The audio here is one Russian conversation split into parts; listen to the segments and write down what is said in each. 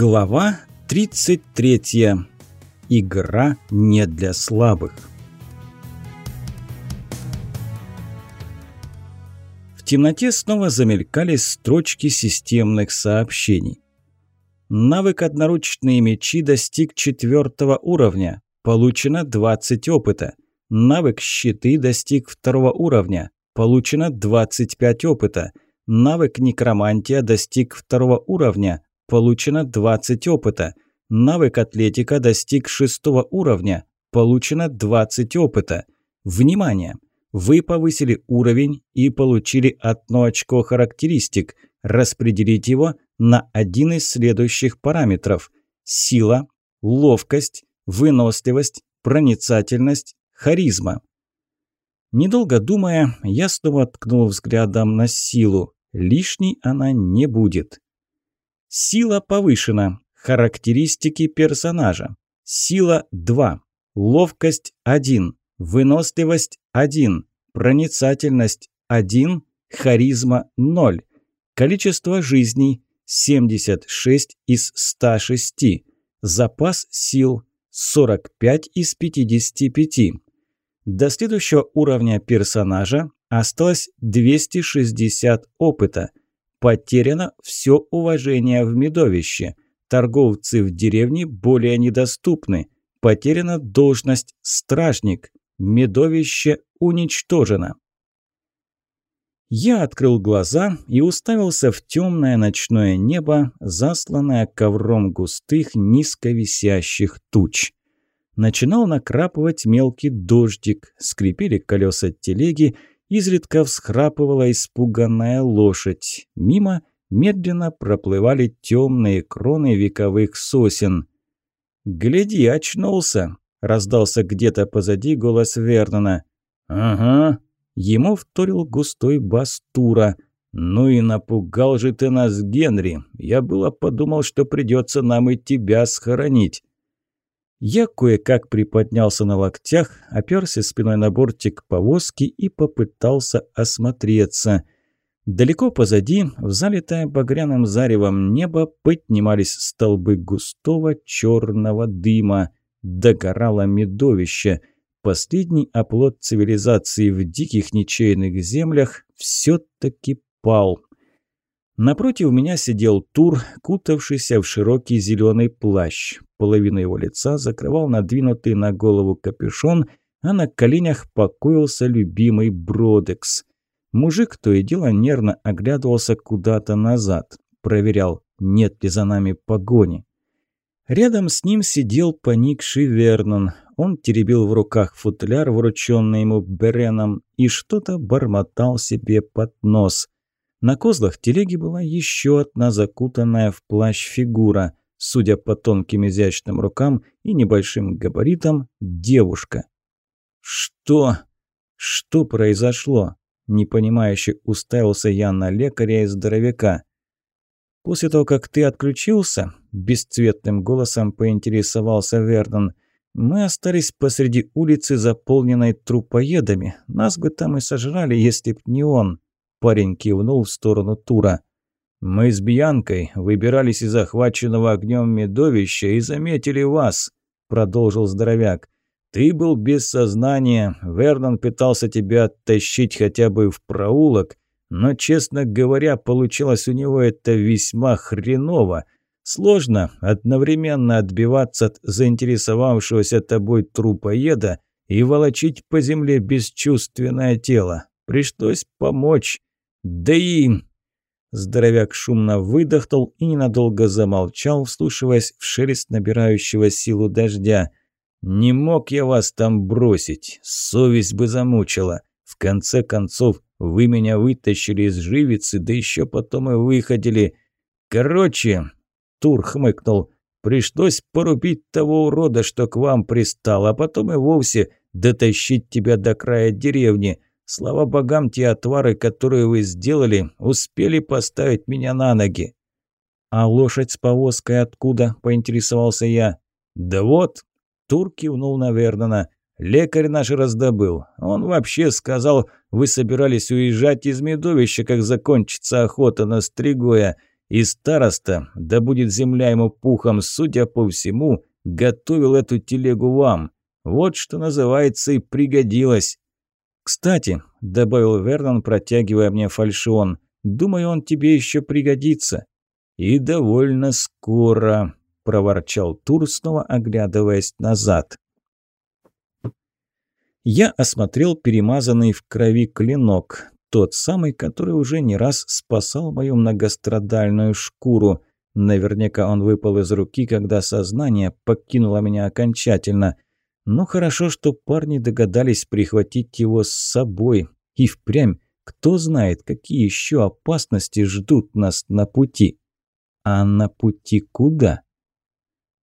Глава 33. Игра не для слабых. В темноте снова замелькали строчки системных сообщений. Навык одноручные мечи достиг четвертого уровня. Получено 20 опыта. Навык щиты достиг второго уровня. Получено 25 опыта. Навык некромантия достиг второго уровня Получено 20 опыта. Навык атлетика достиг шестого уровня. Получено 20 опыта. Внимание! Вы повысили уровень и получили одно очко характеристик. Распределить его на один из следующих параметров. Сила, ловкость, выносливость, проницательность, харизма. Недолго думая, я снова ткнул взглядом на силу. Лишней она не будет. Сила повышена. Характеристики персонажа. Сила 2. Ловкость 1. Выносливость 1. Проницательность 1. Харизма 0. Количество жизней 76 из 106. Запас сил 45 из 55. До следующего уровня персонажа осталось 260 опыта. Потеряно все уважение в медовище. Торговцы в деревне более недоступны. Потеряна должность стражник. Медовище уничтожено. Я открыл глаза и уставился в темное ночное небо, засланное ковром густых, низковисящих туч. Начинал накрапывать мелкий дождик, скрипели колеса телеги, Изредка всхрапывала испуганная лошадь. Мимо медленно проплывали темные кроны вековых сосен. «Гляди, очнулся!» – раздался где-то позади голос Вернона. «Ага!» – ему вторил густой бас Тура. «Ну и напугал же ты нас, Генри! Я было подумал, что придется нам и тебя схоронить!» Я кое-как приподнялся на локтях, оперся спиной на бортик повозки и попытался осмотреться. Далеко позади, в залитое багряным заревом небо, поднимались столбы густого черного дыма. Догорало медовище. Последний оплот цивилизации в диких ничейных землях все-таки пал. Напротив меня сидел Тур, кутавшийся в широкий зеленый плащ. Половину его лица закрывал надвинутый на голову капюшон, а на коленях покоился любимый Бродекс. Мужик то и дело нервно оглядывался куда-то назад, проверял, нет ли за нами погони. Рядом с ним сидел поникший Вернон. Он теребил в руках футляр, врученный ему Береном, и что-то бормотал себе под нос – на козлах телеги была еще одна закутанная в плащ фигура, судя по тонким изящным рукам и небольшим габаритам, девушка. «Что? Что произошло?» Непонимающе уставился я на лекаря и здоровяка. «После того, как ты отключился», – бесцветным голосом поинтересовался Вернон, – «мы остались посреди улицы, заполненной трупоедами. Нас бы там и сожрали, если б не он». Парень кивнул в сторону Тура. «Мы с Бьянкой выбирались из захваченного огнем медовища и заметили вас», – продолжил здоровяк. «Ты был без сознания, Вернон пытался тебя оттащить хотя бы в проулок, но, честно говоря, получилось у него это весьма хреново. Сложно одновременно отбиваться от заинтересовавшегося тобой трупоеда и волочить по земле бесчувственное тело. Пришлось помочь. «Да и...» Здоровяк шумно выдохнул и ненадолго замолчал, вслушиваясь в шелест набирающего силу дождя. «Не мог я вас там бросить, совесть бы замучила. В конце концов, вы меня вытащили из живицы, да еще потом и выходили. Короче...» Тур хмыкнул. «Пришлось порубить того урода, что к вам пристал, а потом и вовсе дотащить тебя до края деревни». Слава богам, те отвары, которые вы сделали, успели поставить меня на ноги». «А лошадь с повозкой откуда?» – поинтересовался я. «Да вот», – Тур кивнул на Вернона. «Лекарь наш раздобыл. Он вообще сказал, вы собирались уезжать из медовища, как закончится охота на стригоя. И староста, да будет земля ему пухом, судя по всему, готовил эту телегу вам. Вот что называется и пригодилось. «Кстати», – добавил Вернон, протягивая мне фальшион, – «думаю, он тебе еще пригодится». «И довольно скоро», – проворчал Тур, снова оглядываясь назад. Я осмотрел перемазанный в крови клинок, тот самый, который уже не раз спасал мою многострадальную шкуру. Наверняка он выпал из руки, когда сознание покинуло меня окончательно. Но хорошо, что парни догадались прихватить его с собой. И впрямь, кто знает, какие еще опасности ждут нас на пути. А на пути куда?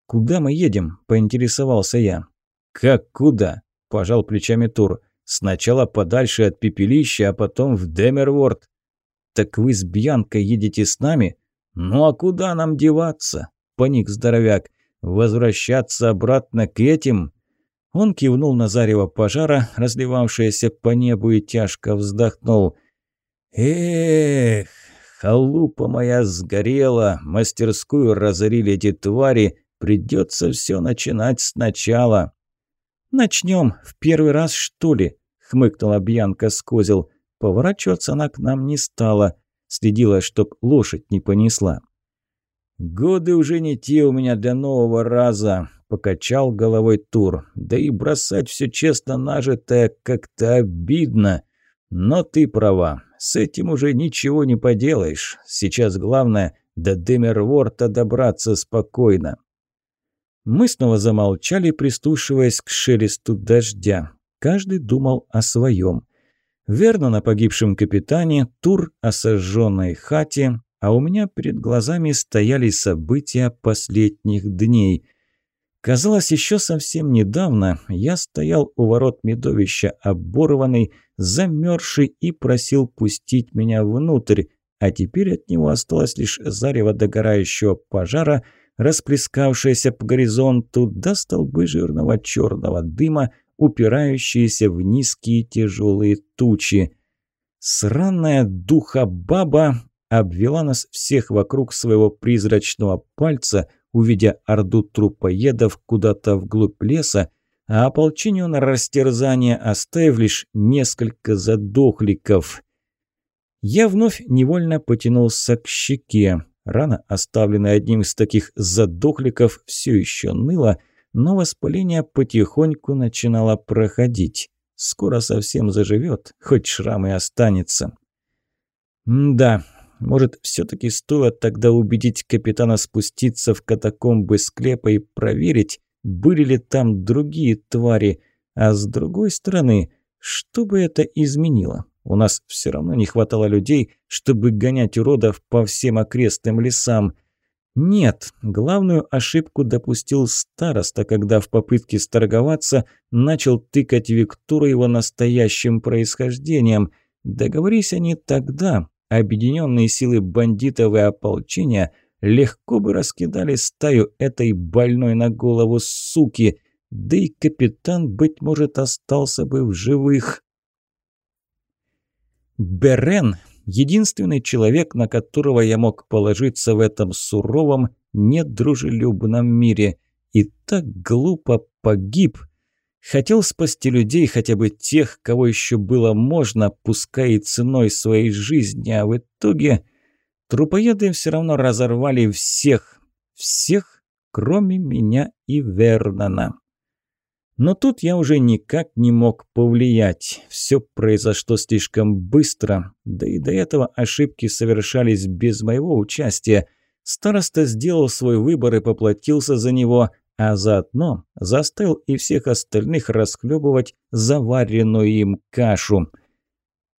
«Куда мы едем?» – поинтересовался я. «Как куда?» – пожал плечами Тур. «Сначала подальше от пепелища, а потом в Демерворд». «Так вы с Бьянкой едете с нами?» «Ну а куда нам деваться?» – паник здоровяк. «Возвращаться обратно к этим?» Он кивнул на зарево пожара, разливавшееся по небу, и тяжко вздохнул. «Эх, халупа моя сгорела, мастерскую разорили эти твари, придется все начинать сначала». «Начнем в первый раз, что ли?» – хмыкнула Бьянка с козел. Поворачиваться она к нам не стала, следила, чтоб лошадь не понесла. «Годы уже не те у меня для нового раза», – покачал головой Тур. «Да и бросать все честно нажитое как-то обидно. Но ты права, с этим уже ничего не поделаешь. Сейчас главное – до Демерворта добраться спокойно». Мы снова замолчали, прислушиваясь к шелесту дождя. Каждый думал о своем. Верно на погибшем капитане, Тур о сожженной хате, а у меня перед глазами стояли события последних дней. Казалось, еще совсем недавно я стоял у ворот медовища, оборванный, замерзший и просил пустить меня внутрь, а теперь от него осталось лишь зарево догорающего пожара – расплескавшаяся по горизонту, до столбы жирного черного дыма, упирающиеся в низкие тяжелые тучи. Сраная духа-баба обвела нас всех вокруг своего призрачного пальца, увидя орду трупоедов куда-то вглубь леса, а ополчению на растерзание оставив лишь несколько задохликов. Я вновь невольно потянулся к щеке. Рана, оставленная одним из таких задохликов, все еще ныла, но воспаление потихоньку начинало проходить. Скоро совсем заживет, хоть шрам и останется. М да, может, все-таки стоит тогда убедить капитана спуститься в катакомбы склепа и проверить, были ли там другие твари, а с другой стороны, что бы это изменило? У нас все равно не хватало людей, чтобы гонять уродов по всем окрестным лесам. Нет, главную ошибку допустил староста, когда в попытке сторговаться начал тыкать Виктору его настоящим происхождением. Договорись они тогда, объединенные силы бандитов и ополчения легко бы раскидали стаю этой больной на голову суки, да и капитан, быть может, остался бы в живых. Берен – единственный человек, на которого я мог положиться в этом суровом, недружелюбном мире. И так глупо погиб. Хотел спасти людей, хотя бы тех, кого еще было можно, пускай и ценой своей жизни, а в итоге трупоеды все равно разорвали всех. Всех, кроме меня и Вернона. Но тут я уже никак не мог повлиять. Все произошло слишком быстро, да и до этого ошибки совершались без моего участия. Староста сделал свой выбор и поплатился за него, а заодно заставил и всех остальных расхлебывать заваренную им кашу.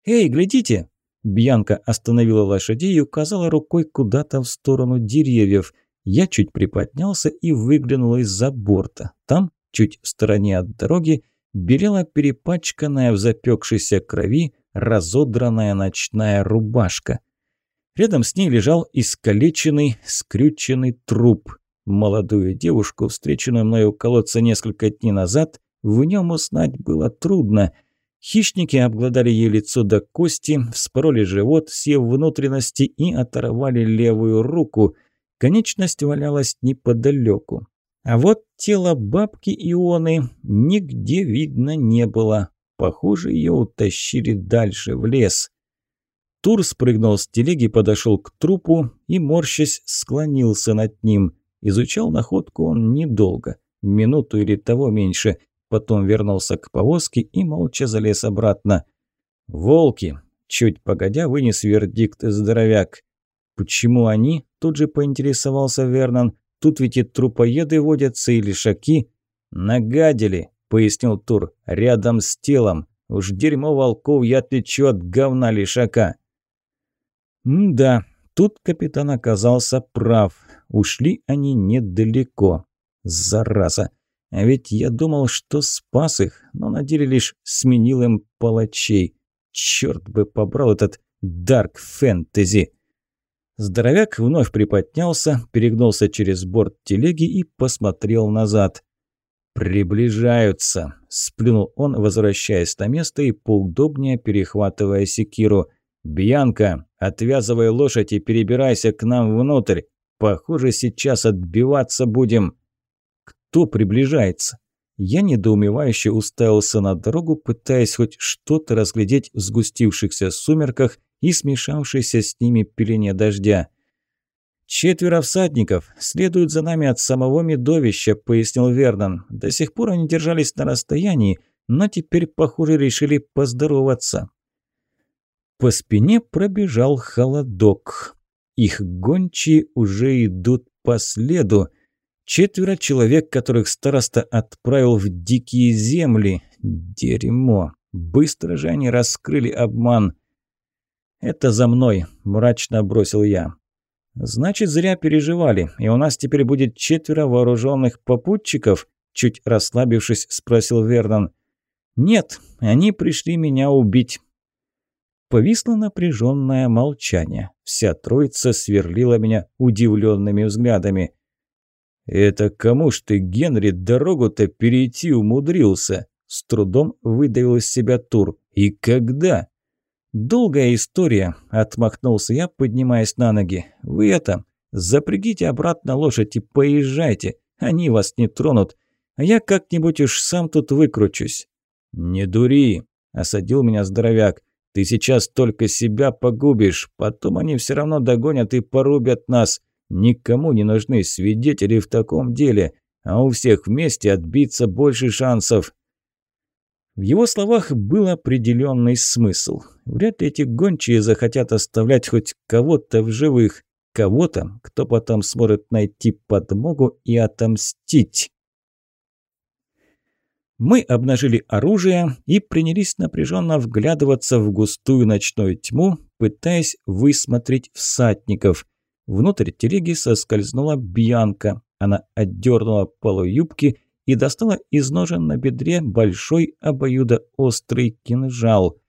«Эй, глядите!» Бьянка остановила лошадей и указала рукой куда-то в сторону деревьев. Я чуть приподнялся и выглянул из-за борта. Там Чуть в стороне от дороги белела перепачканная в запекшейся крови разодранная ночная рубашка. Рядом с ней лежал искалеченный, скрюченный труп. Молодую девушку, встреченную мною у колодца несколько дней назад, в нем узнать было трудно. Хищники обглодали ей лицо до кости, вспороли живот, съев внутренности и оторвали левую руку. Конечность валялась неподалеку. А вот тело бабки Ионы нигде видно не было. Похоже, ее утащили дальше, в лес. Тур спрыгнул с телеги, подошел к трупу и, морщась, склонился над ним. Изучал находку он недолго, минуту или того меньше. Потом вернулся к повозке и молча залез обратно. «Волки!» – чуть погодя вынес вердикт здоровяк. «Почему они?» – тут же поинтересовался Вернон. «Тут ведь и трупоеды водятся или шаки». «Нагадили!» – пояснил Тур. «Рядом с телом. Уж дерьмо волков я отличу от говна лишака». «Да, тут капитан оказался прав. Ушли они недалеко. Зараза! А ведь я думал, что спас их, но на деле лишь сменил им палачей. Черт бы побрал этот дарк фэнтези!» Здоровяк вновь приподнялся, перегнулся через борт телеги и посмотрел назад. «Приближаются!» – сплюнул он, возвращаясь на место и поудобнее перехватывая секиру. «Бьянка, отвязывай лошадь и перебирайся к нам внутрь. Похоже, сейчас отбиваться будем». «Кто приближается?» Я недоумевающе уставился на дорогу, пытаясь хоть что-то разглядеть в сгустившихся сумерках и смешавшейся с ними пелене дождя. «Четверо всадников следуют за нами от самого медовища», – пояснил Вернон. «До сих пор они держались на расстоянии, но теперь, похоже, решили поздороваться». По спине пробежал холодок. Их гончие уже идут по следу. Четверо человек, которых староста отправил в дикие земли. Дерьмо. Быстро же они раскрыли обман. «Это за мной», – мрачно бросил я. «Значит, зря переживали, и у нас теперь будет четверо вооруженных попутчиков?» Чуть расслабившись, спросил Вернон. «Нет, они пришли меня убить». Повисло напряженное молчание. Вся троица сверлила меня удивленными взглядами. «Это кому ж ты, Генри, дорогу-то перейти умудрился?» С трудом выдавил из себя Тур. «И когда?» «Долгая история», – отмахнулся я, поднимаясь на ноги. «Вы это, запрягите обратно лошадь и поезжайте, они вас не тронут, а я как-нибудь уж сам тут выкручусь». «Не дури», – осадил меня здоровяк. «Ты сейчас только себя погубишь, потом они все равно догонят и порубят нас. Никому не нужны свидетели в таком деле, а у всех вместе отбиться больше шансов». В его словах был определенный смысл. Вряд ли эти гончие захотят оставлять хоть кого-то в живых, кого-то, кто потом сможет найти подмогу и отомстить. Мы обнажили оружие и принялись напряженно вглядываться в густую ночную тьму, пытаясь высмотреть всадников. Внутрь телеги соскользнула Бьянка. Она отдернула полу юбки и достала из ножен на бедре большой обоюдоострый кинжал.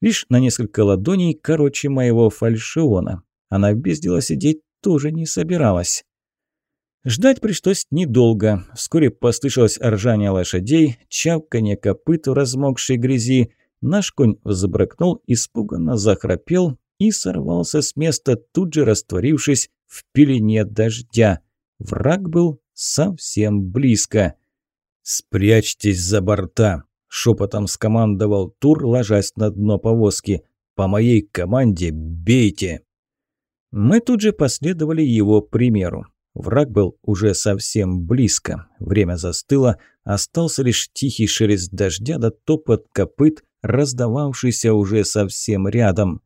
Лишь на несколько ладоней короче моего фальшиона. Она без дела сидеть тоже не собиралась. Ждать пришлось недолго. Вскоре послышалось ржание лошадей, чавканье копыт в размокшей грязи. Наш конь взбракнул, испуганно захрапел и сорвался с места, тут же растворившись в пелене дождя. Враг был совсем близко. «Спрячьтесь за борта!» – шепотом скомандовал Тур, ложась на дно повозки. «По моей команде бейте!» Мы тут же последовали его примеру. Враг был уже совсем близко. Время застыло, остался лишь тихий шелест дождя да топот копыт, раздававшийся уже совсем рядом.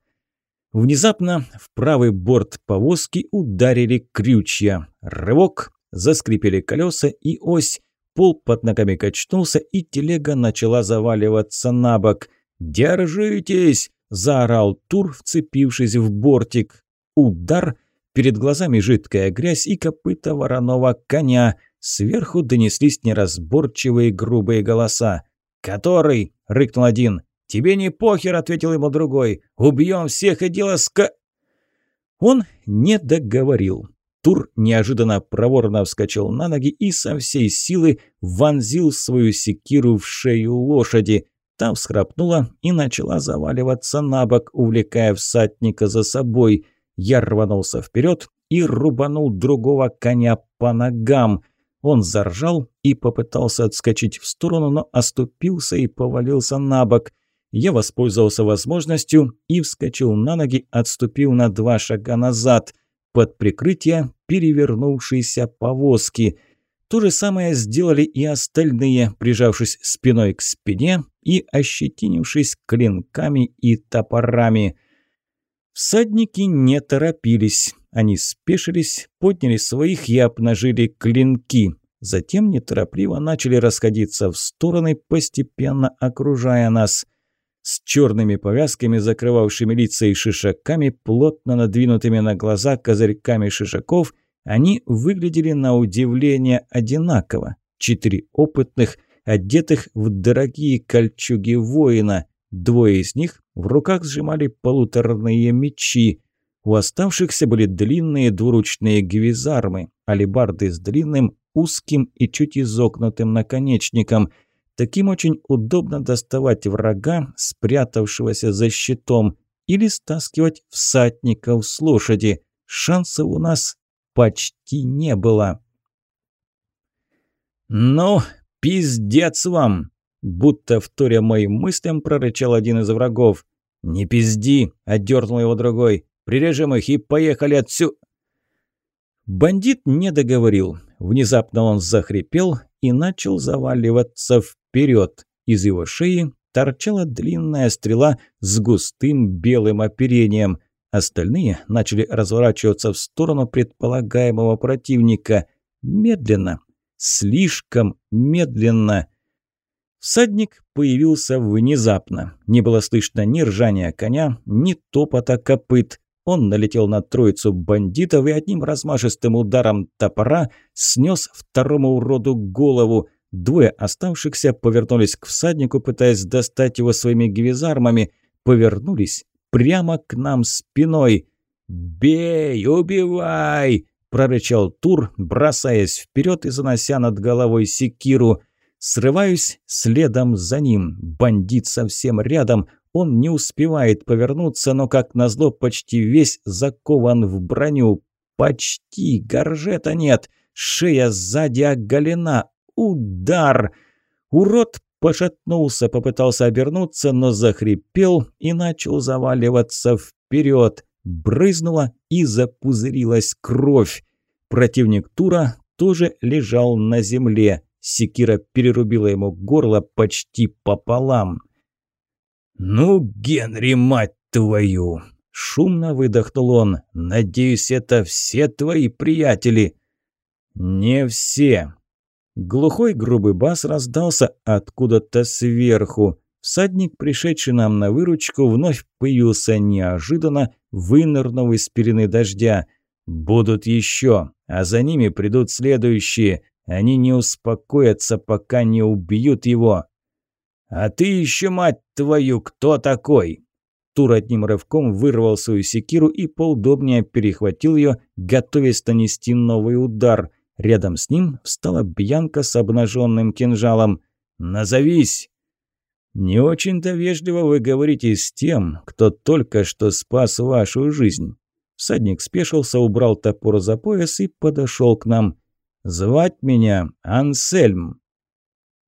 Внезапно в правый борт повозки ударили крючья. Рывок, заскрипели колеса и ось, Пол под ногами качнулся, и телега начала заваливаться на бок. «Держитесь!» – заорал Тур, вцепившись в бортик. Удар! Перед глазами жидкая грязь и копыта вороного коня. Сверху донеслись неразборчивые грубые голоса. «Который?» – рыкнул один. «Тебе не похер», – ответил ему другой. «Убьем всех и дело ска...» Он не договорил. Тур неожиданно проворно вскочил на ноги и со всей силы вонзил свою секиру в шею лошади. Та всхрапнула и начала заваливаться на бок, увлекая всадника за собой. Я рванулся вперед и рубанул другого коня по ногам. Он заржал и попытался отскочить в сторону, но оступился и повалился на бок. Я воспользовался возможностью и вскочил на ноги, отступил на два шага назад, под прикрытие перевернувшейся повозки – то же самое сделали и остальные, прижавшись спиной к спине и ощетинившись клинками и топорами. Всадники не торопились. Они спешились, подняли своих и обнажили клинки. Затем неторопливо начали расходиться в стороны, постепенно окружая нас. С черными повязками, закрывавшими лица и шишаками, плотно надвинутыми на глаза козырьками шишаков – они выглядели на удивление одинаково. Четыре опытных, одетых в дорогие кольчуги воина. Двое из них в руках сжимали полуторные мечи. У оставшихся были длинные двуручные гвизармы, алебарды с длинным, узким и чуть изогнутым наконечником. Таким очень удобно доставать врага, спрятавшегося за щитом, или стаскивать всадников с лошади. Шансов у нас почти не было. «Ну, пиздец вам!» Будто вторя моим мыслям прорычал один из врагов. «Не пизди!» – отдернул его другой. «Прирежем их и поехали отсюда!» Бандит не договорил. Внезапно он захрипел и начал заваливаться вперед. Из его шеи торчала длинная стрела с густым белым оперением. Остальные начали разворачиваться в сторону предполагаемого противника. Медленно. Слишком медленно. Всадник появился внезапно. Не было слышно ни ржания коня, ни топота копыт. Он налетел на троицу бандитов и одним размашистым ударом топора снес второму уроду голову. Двое оставшихся повернулись к всаднику, пытаясь достать его своими гвизармами. Повернулись прямо к нам спиной. «Бей, убивай!» – прорычал Тур, бросаясь вперед и занося над головой секиру. Срываюсь следом за ним. Бандит совсем рядом. Он не успевает повернуться, но, как назло, почти весь закован в броню. Почти. Горжета нет. Шея сзади оголена. Удар! Урод Пошатнулся, попытался обернуться, но захрипел и начал заваливаться вперед. Брызнула и запузырилась кровь. Противник Тура тоже лежал на земле. Секира перерубила ему горло почти пополам. «Ну, Генри, мать твою!» Шумно выдохнул он. «Надеюсь, это все твои приятели?» «Не все», Глухой грубый бас раздался откуда-то сверху. Всадник, пришедший нам на выручку, вновь появился неожиданно, вынырнув из пелены дождя. «Будут еще, а за ними придут следующие. Они не успокоятся, пока не убьют его». «А ты еще, мать твою, кто такой?» Тур одним рывком вырвал свою секиру и поудобнее перехватил ее, готовясь нанести новый удар – Рядом с ним встала Бьянка с обнаженным кинжалом. «Назовись!» «Не очень-то вежливо вы говорите с тем, кто только что спас вашу жизнь». Всадник спешился, убрал топор за пояс и подошел к нам. «Звать меня Ансельм».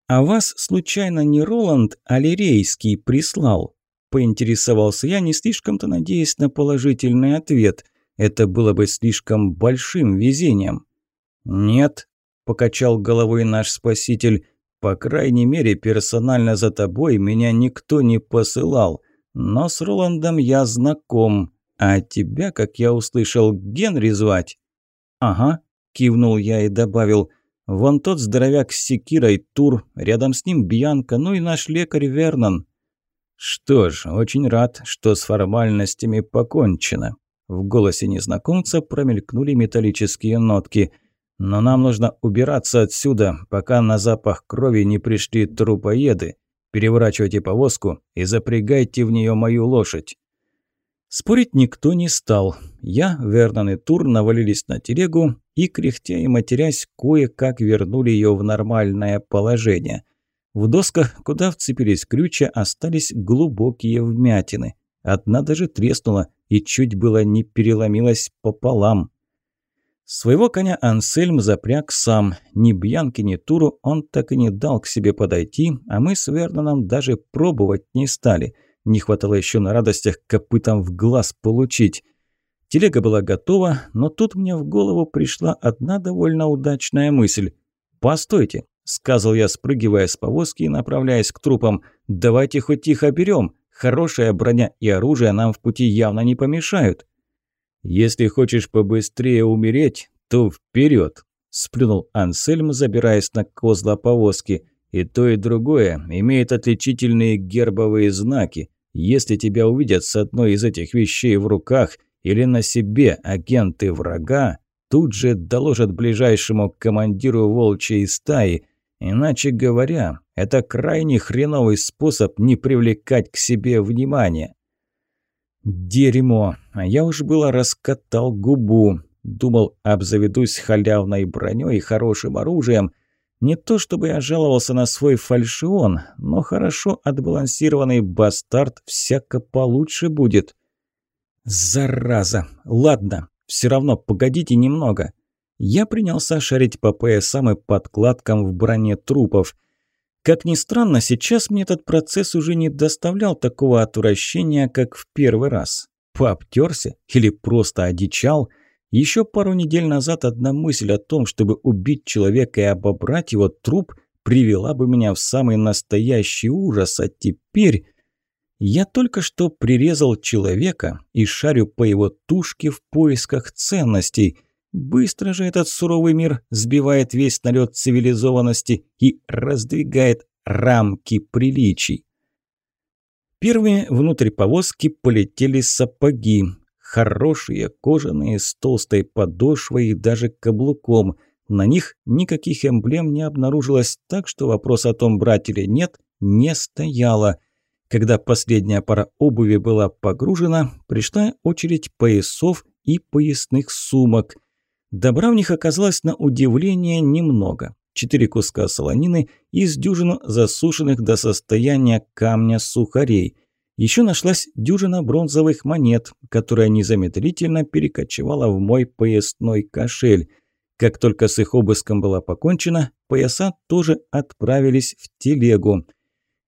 «А вас, случайно, не Роланд, а Лирейский прислал?» Поинтересовался я, не слишком-то надеясь на положительный ответ. Это было бы слишком большим везением. «Нет», – покачал головой наш спаситель, – «по крайней мере, персонально за тобой меня никто не посылал. Но с Роландом я знаком, а тебя, как я услышал, Генри звать». «Ага», – кивнул я и добавил, – «вон тот здоровяк с секирой Тур, рядом с ним Бьянка, ну и наш лекарь Вернон». «Что ж, очень рад, что с формальностями покончено». В голосе незнакомца промелькнули металлические нотки – но нам нужно убираться отсюда, пока на запах крови не пришли трупоеды. Переворачивайте повозку и запрягайте в нее мою лошадь». Спорить никто не стал. Я, Вернон и Тур навалились на телегу и, кряхтя и матерясь, кое-как вернули ее в нормальное положение. В досках, куда вцепились крючья, остались глубокие вмятины. Одна даже треснула и чуть было не переломилась пополам. Своего коня Ансельм запряг сам. Ни Бьянки, ни Туру он так и не дал к себе подойти, а мы с Верноном даже пробовать не стали. Не хватало еще на радостях копытом в глаз получить. Телега была готова, но тут мне в голову пришла одна довольно удачная мысль. «Постойте», – сказал я, спрыгивая с повозки и направляясь к трупам, – «давайте хоть их оберем. Хорошая броня и оружие нам в пути явно не помешают». «Если хочешь побыстрее умереть, то вперед!» – сплюнул Ансельм, забираясь на козла повозки. «И то, и другое имеет отличительные гербовые знаки. Если тебя увидят с одной из этих вещей в руках или на себе агенты врага, тут же доложат ближайшему командиру волчьей стаи. Иначе говоря, это крайне хреновый способ не привлекать к себе внимания. Дерьмо. А я уж было раскатал губу. Думал, обзаведусь халявной броней и хорошим оружием. Не то чтобы я жаловался на свой фальшион, но хорошо отбалансированный бастард всяко получше будет. Зараза. Ладно, все равно погодите немного. Я принялся шарить по поясам и подкладкам в броне трупов. Как ни странно, сейчас мне этот процесс уже не доставлял такого отвращения, как в первый раз. Пообтерся или просто одичал? Еще пару недель назад одна мысль о том, чтобы убить человека и обобрать его труп, привела бы меня в самый настоящий ужас, а теперь... Я только что прирезал человека и шарю по его тушке в поисках ценностей – Быстро же этот суровый мир сбивает весь налет цивилизованности и раздвигает рамки приличий. Первые внутрь повозки полетели сапоги. Хорошие, кожаные, с толстой подошвой и даже каблуком. На них никаких эмблем не обнаружилось, так что вопрос о том, брать или нет, не стояло. Когда последняя пара обуви была погружена, пришла очередь поясов и поясных сумок – Добра в них оказалось на удивление немного. Четыре куска солонины из дюжину засушенных до состояния камня сухарей. Еще нашлась дюжина бронзовых монет, которая незамедлительно перекочевала в мой поясной кошель. Как только с их обыском было покончено, пояса тоже отправились в телегу.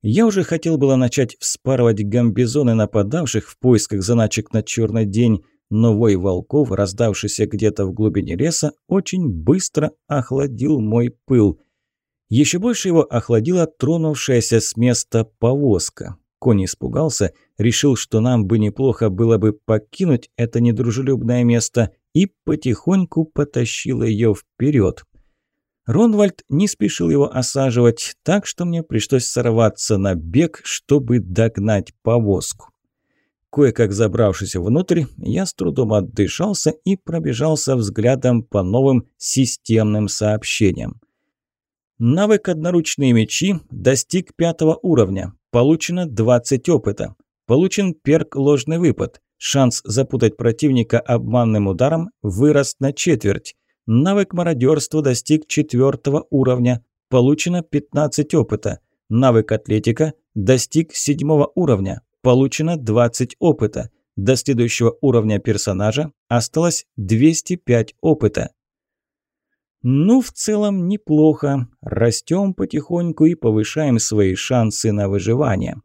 Я уже хотел было начать вспарывать гамбизоны нападавших в поисках заначек на черный день, но вой волков, раздавшийся где-то в глубине леса, очень быстро охладил мой пыл. Еще больше его охладила тронувшаяся с места повозка. Конь испугался, решил, что нам бы неплохо было бы покинуть это недружелюбное место и потихоньку потащил ее вперед. Ронвальд не спешил его осаживать, так что мне пришлось сорваться на бег, чтобы догнать повозку. Кое-как забравшись внутрь, я с трудом отдышался и пробежался взглядом по новым системным сообщениям. Навык «Одноручные мечи» достиг пятого уровня. Получено 20 опыта. Получен перк «Ложный выпад». Шанс запутать противника обманным ударом вырос на четверть. Навык мародерства достиг четвертого уровня. Получено 15 опыта. Навык атлетика достиг седьмого уровня. Получено 20 опыта. До следующего уровня персонажа осталось 205 опыта. Ну, в целом неплохо. Растем потихоньку и повышаем свои шансы на выживание.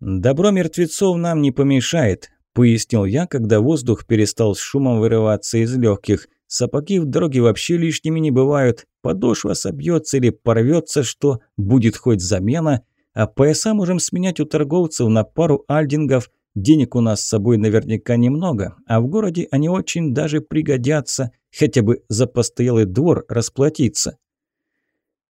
«Добро мертвецов нам не помешает», – пояснил я, когда воздух перестал с шумом вырываться из легких. «Сапоги в дороге вообще лишними не бывают. Подошва собьется или порвется, что будет хоть замена – а пояса можем сменять у торговцев на пару альдингов. Денег у нас с собой наверняка немного, а в городе они очень даже пригодятся, хотя бы за постоялый двор расплатиться.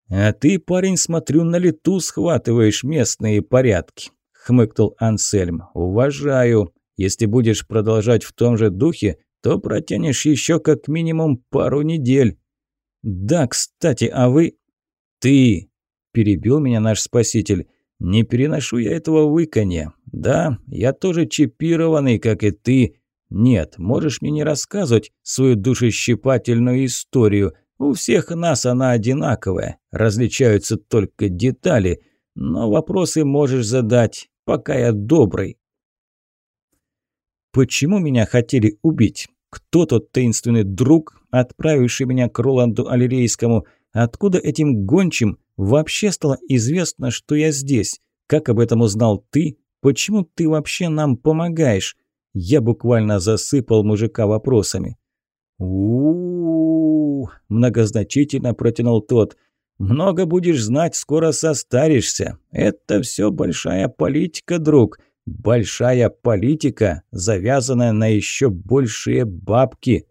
«А ты, парень, смотрю, на лету схватываешь местные порядки», – хмыкнул Ансельм. «Уважаю. Если будешь продолжать в том же духе, то протянешь еще как минимум пару недель». «Да, кстати, а вы...» «Ты!» – перебил меня наш спаситель. Не переношу я этого выканья. Да, я тоже чипированный, как и ты. Нет, можешь мне не рассказывать свою душещипательную историю. У всех нас она одинаковая, различаются только детали, но вопросы можешь задать, пока я добрый. Почему меня хотели убить? Кто тот таинственный друг, отправивший меня к Роланду Аллерейскому? Откуда этим гончим вообще стало известно, что я здесь? Как об этом узнал ты? Почему ты вообще нам помогаешь? Я буквально засыпал мужика вопросами. у, -у, -у многозначительно протянул тот. «Много будешь знать, скоро состаришься. Это все большая политика, друг. Большая политика, завязанная на еще большие бабки».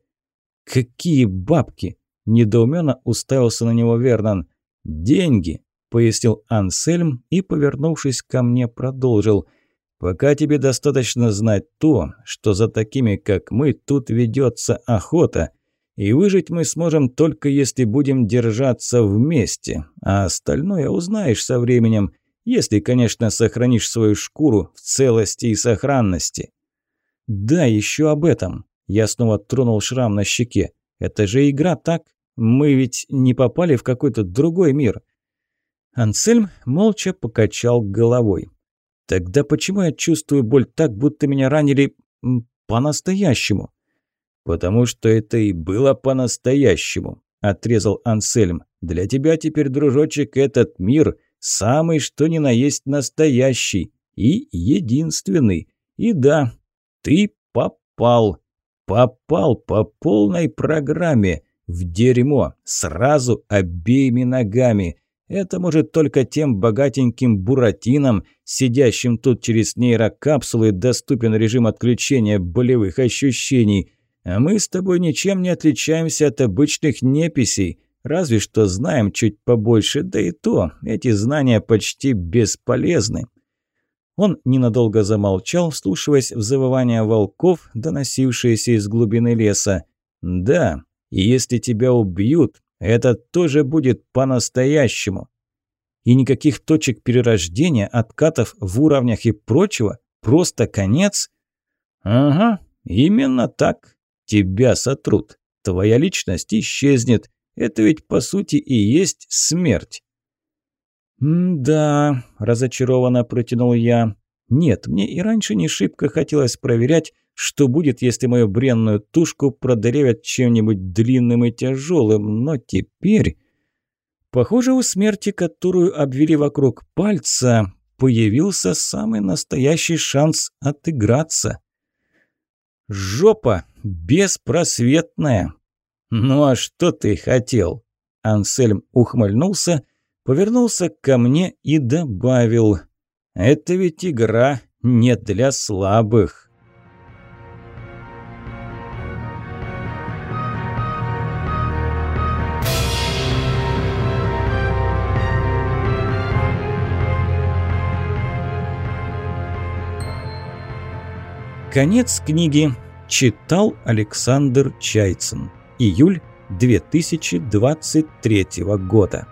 «Какие бабки?» – недоуменно уставился на него Вернон. «Деньги», – пояснил Ансельм и, повернувшись ко мне, продолжил – Пока тебе достаточно знать то, что за такими, как мы, тут ведется охота, и выжить мы сможем только если будем держаться вместе, а остальное узнаешь со временем, если, конечно, сохранишь свою шкуру в целости и сохранности. Да, еще об этом. Я снова тронул шрам на щеке. Это же игра, так? Мы ведь не попали в какой-то другой мир. Ансельм молча покачал головой. Тогда почему я чувствую боль так, будто меня ранили по-настоящему? Потому что это и было по-настоящему, отрезал Ансельм. Для тебя теперь, дружочек, этот мир самый что ни на есть настоящий и единственный. И да, ты попал. Попал по полной программе. В дерьмо. Сразу обеими ногами. Это может только тем богатеньким буратинам, сидящим тут через нейрокапсулы, доступен режим отключения болевых ощущений. А мы с тобой ничем не отличаемся от обычных неписей, разве что знаем чуть побольше, да и то, эти знания почти бесполезны. Он ненадолго замолчал, вслушиваясь в завывание волков, доносившиеся из глубины леса. «Да, и если тебя убьют, это тоже будет по-настоящему. И никаких точек перерождения, откатов в уровнях и прочего? Просто конец? Ага, именно так. Тебя сотрут. Твоя личность исчезнет. Это ведь по сути и есть смерть. «Да», – разочарованно протянул я. «Нет, мне и раньше не шибко хотелось проверять, что будет, если мою бренную тушку продырявят чем-нибудь длинным и тяжелым? Но теперь... Похоже, у смерти, которую обвели вокруг пальца, появился самый настоящий шанс отыграться. «Жопа беспросветная!» «Ну а что ты хотел?» Ансельм ухмыльнулся, повернулся ко мне и добавил. «Это ведь игра не для слабых». Конец книги читал Александр Чайцин. Июль 2023 года.